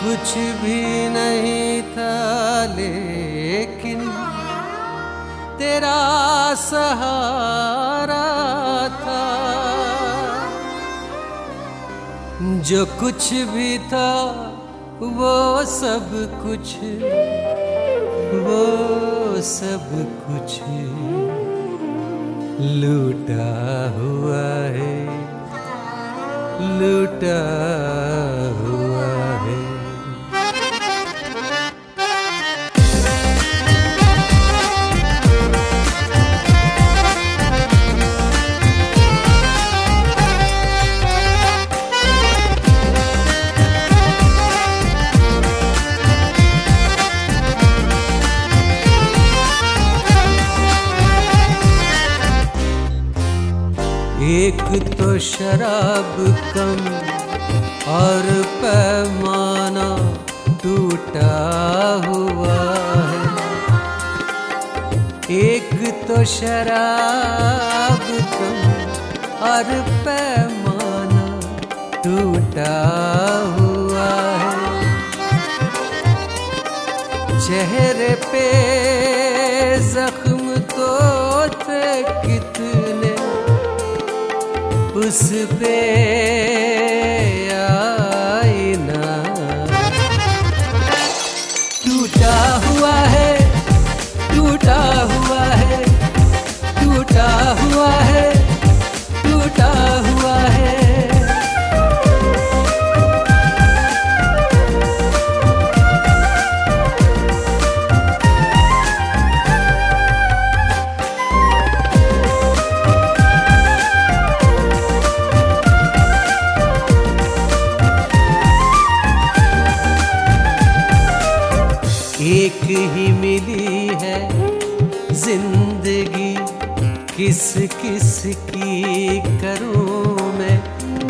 कुछ भी नहीं था, लेकिन तेरा सहारा था। जो कुछ भी था, वो सब कुछ वो सब कुछ लूटा हुआ है लूटा हुआ एक तो शराब कम और पैमाना टूटा हुआ है। एक तो शराब कम और पैमाना टूटा हुआ है। चेहरे पे जख्म तो कितने उस पे ही मिली है ज़िंदगी। किस किस की करूँ मैं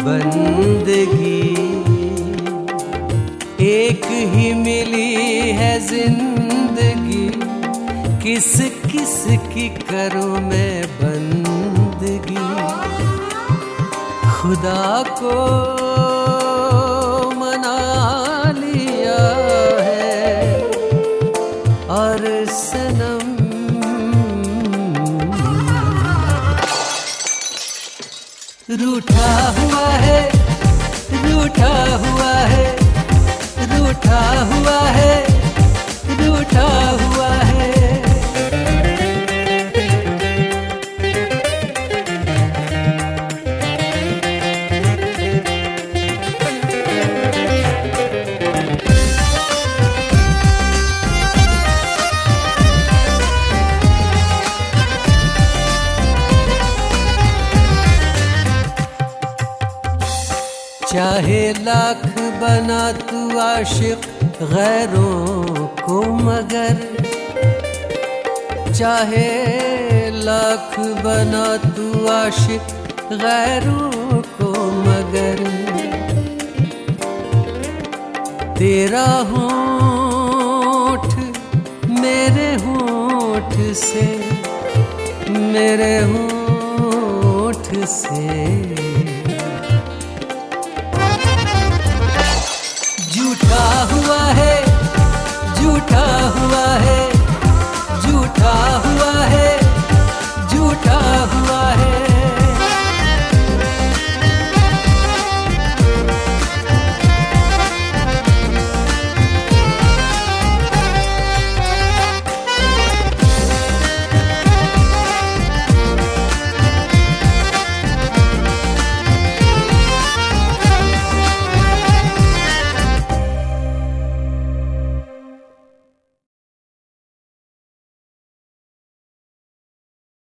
बंदगी। एक ही मिली है ज़िंदगी। किस किस की करूँ मैं बंदगी। खुदा को रूठा हुआ है रूठा हुआ है रूठा हुआ है रूठा चाहे लाख बना तू आशिक गैरों को मगर। चाहे लाख बना तू आशिक गैरों को मगर। तेरा होठ मेरे होठ से, मेरे होठ से। हुआ है झूठा हुआ